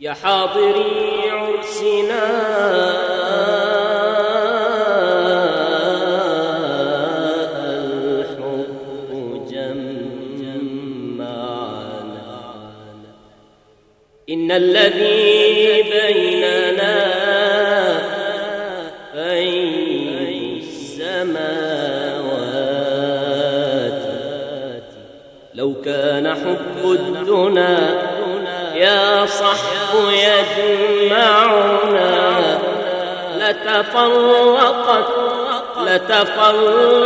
يا حاضري عرسنا. الحب جمعنا. إن الذي بيننا بين السماوات. لو كان حب الدنا يا صحب يجمعنا لتفرقت لتفرقت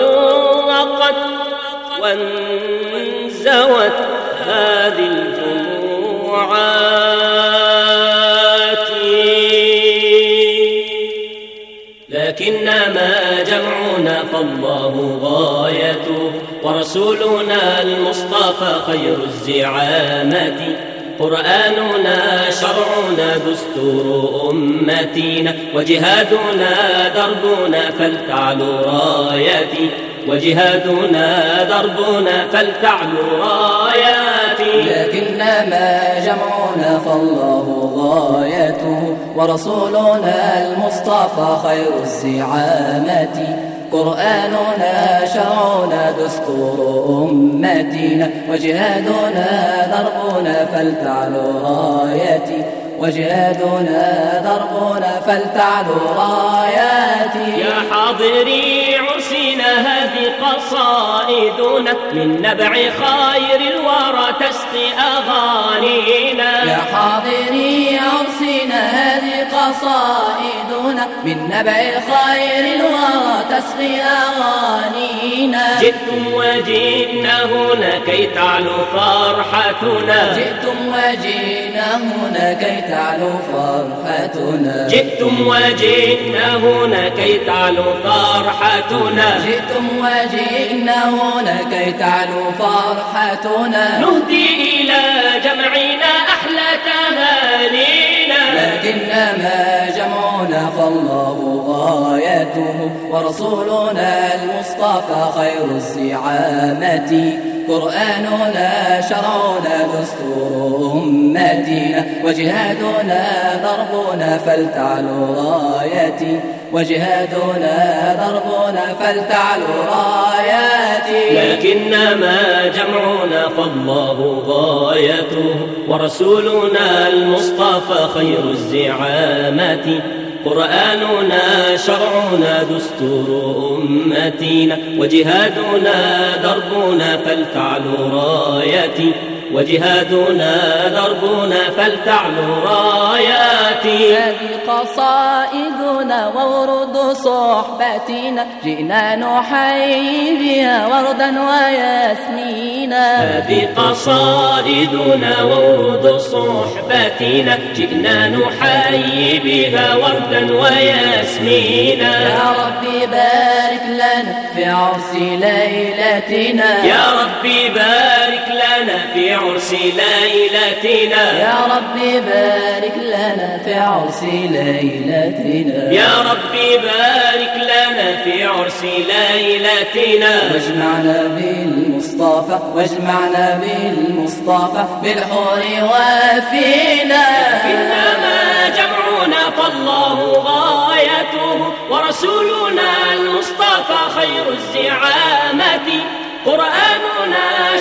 وانزوت هذه الجموعات لكنما جمعنا فالله غايته ورسولنا المصطفى خير الزعامة. قرآننا شرعنا دستور أمتنا وجهادنا دربنا فلتعلو رايتي وجهادنا دربنا فلتعلو راياتي. لكنما جمعنا فالله غايته ورسولنا المصطفى خير الزعامة. قرآننا شرعنا دستور أمتنا وجهادنا دربنا فلتعلو رايتي. وجهادنا دربنا فلتعلو راياتي يا حاضري عرسنا هذه قصائدنا من نبع خير الورى تسقي أغانينا. يا حاضري عرسنا هذه قصائدنا من نبع خير الورى تسقي أغانينا جئتم وجئنا هنا كي تعلو فرحتنا. جئتم وجئنا هنا كي تعلو فرحتنا. جئتم وجئنا هنا كي تعلو فرحتنا. جئتم وجئنا هنا كي تعلو فرحتنا. نهدي إلى جمعنا أحلى تهانينا لكنما جمعنا فالله غايته ورسولنا المصطفى خير الزعامة. قرآننا شرعنا دستور أمتنا وجهادنا ضربنا فلتعلو رايتي. وجهادنا ضربنا فلتعلو راياتي لكنما جمعنا فالله غايته ورسولنا المصطفى خير الزعامة. قرآننا شرعنا دستور أمتنا وجهادنا دربنا فلتعلو رايتي. وجهادنا دربنا فلتعلو راياتي. هذه قصائدنا وورد صحبتنا. جئنا نحيي بها وردا وياسمينا. هذه قصائدنا وورد صحبتنا. جئنا نحيي بها وردا وياسمينا. يا ربي بارك لنا في عرس ليلتنا. يا ربي بارك لنا في عرس ليلتنا. يا ربي بارك لنا في عرس ليلتنا. يا ربي بارك لنا في عرس ليلتنا. واجمعنا بالمصطفى واجمعنا بالمصطفى بالحور وفينا إنما جمعنا فالله غايته ورسولنا المصطفى خير الزعامة. قرآننا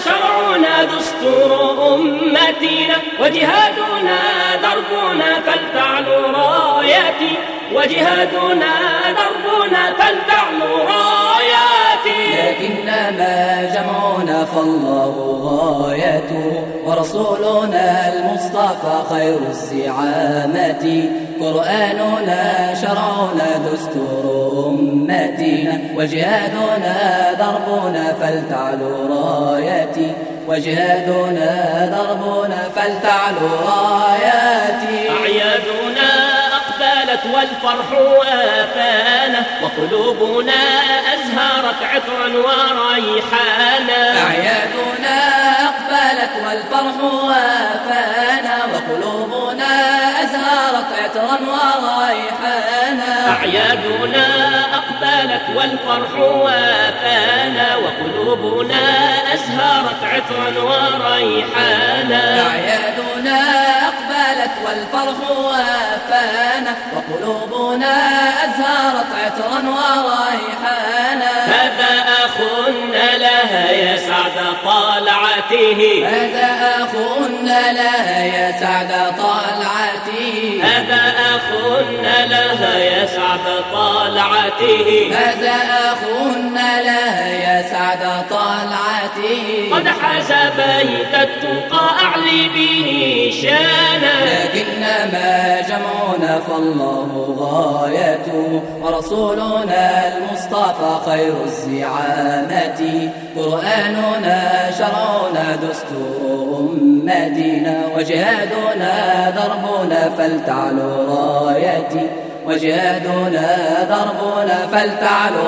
شرعنا دستور أمتنا وجهادنا دربنا فلتعلو رايتي وجهادنا دربنا فلتعلو راياتي. لكنما جمعنا فالله غايته. ورسولنا المصطفى خير الزعامة. قرآننا شرعنا دستور أمتنا. وجهادنا دربنا فلتعلو رايتي وجهادنا دربنا فلتعلو راياتي أعيادنا أقبلت والفرح وافانا وقلوبنا أزهرت عطرا وريحانا. أعيادنا أقبلت والفرح وافانا وقلوبنا أزهرت عطرا وريحانا. أعيادنا أقبلت والفرح وافانا وقلوبنا أزهرت عطرا وريحانا. أعيادنا أقبلت والفرح وافانا وقلوبنا أزهرت عطرا وريحانا. هذا أخ لها يسعد طالعته. هذا أخ لها يسعد طالعته. هذا أخ لها يسعد طالعته هذا أخ لها يسعد طالعته قد حاز بيت التقى أعلي به شانا لكن ما جمعنا فالله ورسولنا المصطفى خير الزعامة. قرآننا شرعنا دستور أمتنا وجهادنا دربنا فلتعلو رايتي. وجهادنا دربنا فلتعلو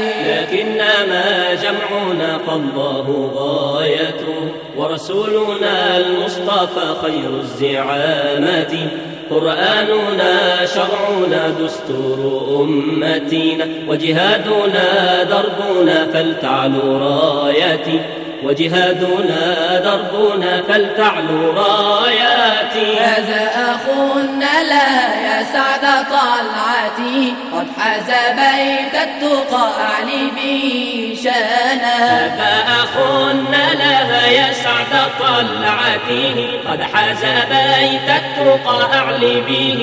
راياتي لكنما جمعنا فالله غايته ورسولنا المصطفى خير الزعامة. قرآننا شرعنا دستور أمتنا وجهادنا دربنا فلتعلو رايتي. وجهادنا دربنا فلتعلو راياتي هذا أخونا لا يسعد طلعتي. قد حاز بيت التقى أعلي به شانا. هذا أخونا يسعد طلعته قد حاز بيت التقى أعلي به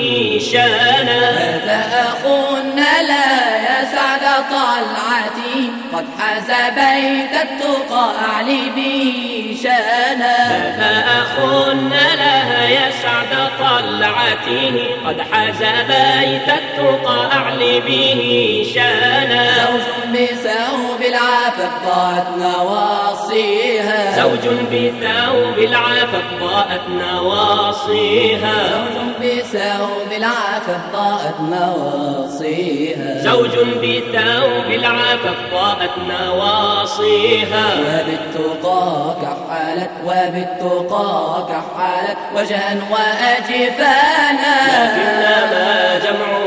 شانا. هذا أخونا لا يسعد طلعتي. قد حاز بيت التقى أعلي به شانا. هذا أخونا طلعته قد حاز بيت التقى أعلي به شانا. زوج بثوب العفف ضاعت نواصيها. زوج بثوب العفف ضاءت نواصيها. زوج ضاعت نواصيها. زوج بثوب العفف ضاءت نواصيها. وبالتقى كحالت وبالتقى كحالت وجها وأجفانا. لكنما جمعنا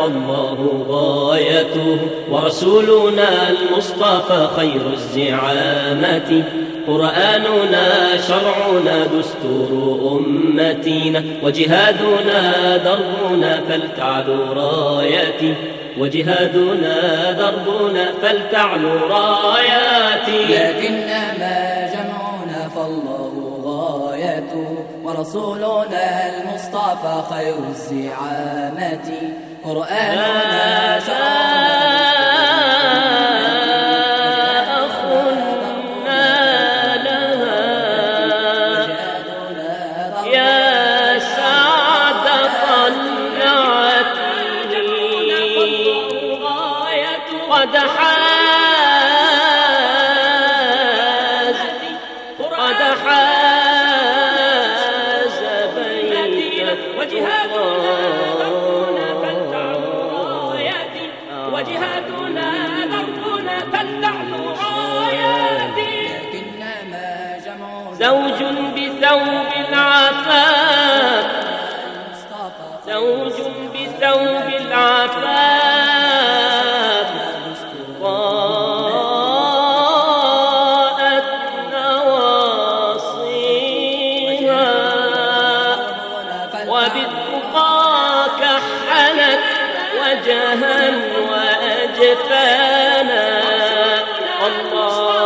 فالله غايته. ورسولنا المصطفى خير الزعامة. قرآننا شرعنا دستور أمتنا. وجهادنا دربنا فلتعلو رايتي. وجهادنا دربنا فلتعلو راياتي لكنما جمعنا فالله غايته. ورسولنا المصطفى خير الزعامة. قرآننا شرعنا الأرض كحلت وجها وأجفانا. الله